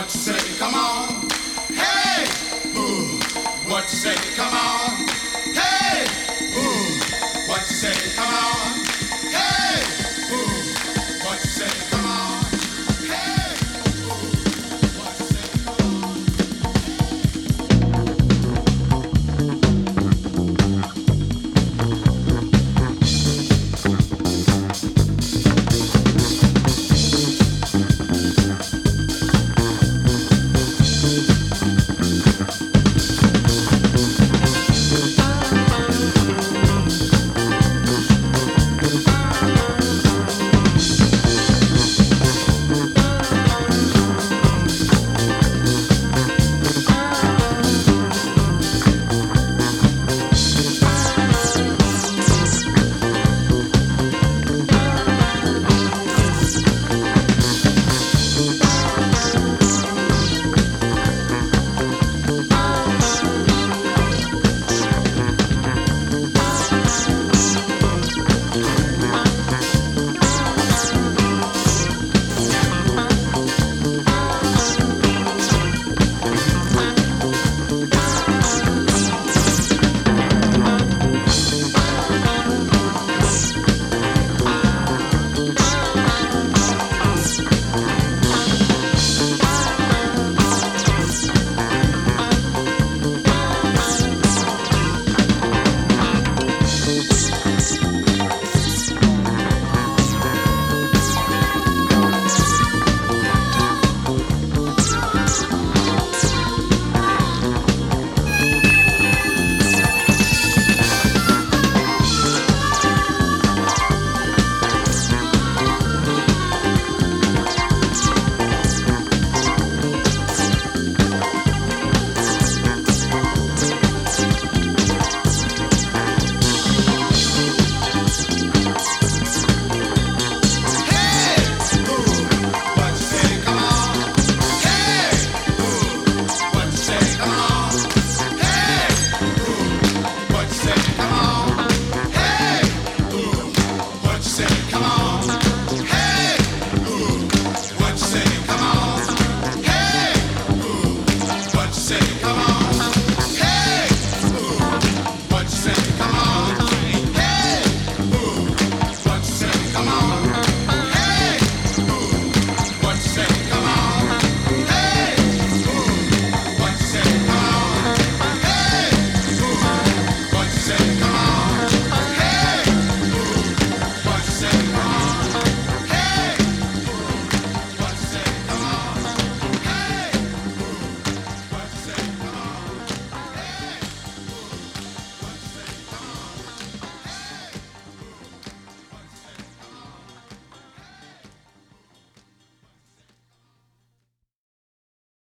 What you say? Come on. Hey, ooh. What you say? Come on say?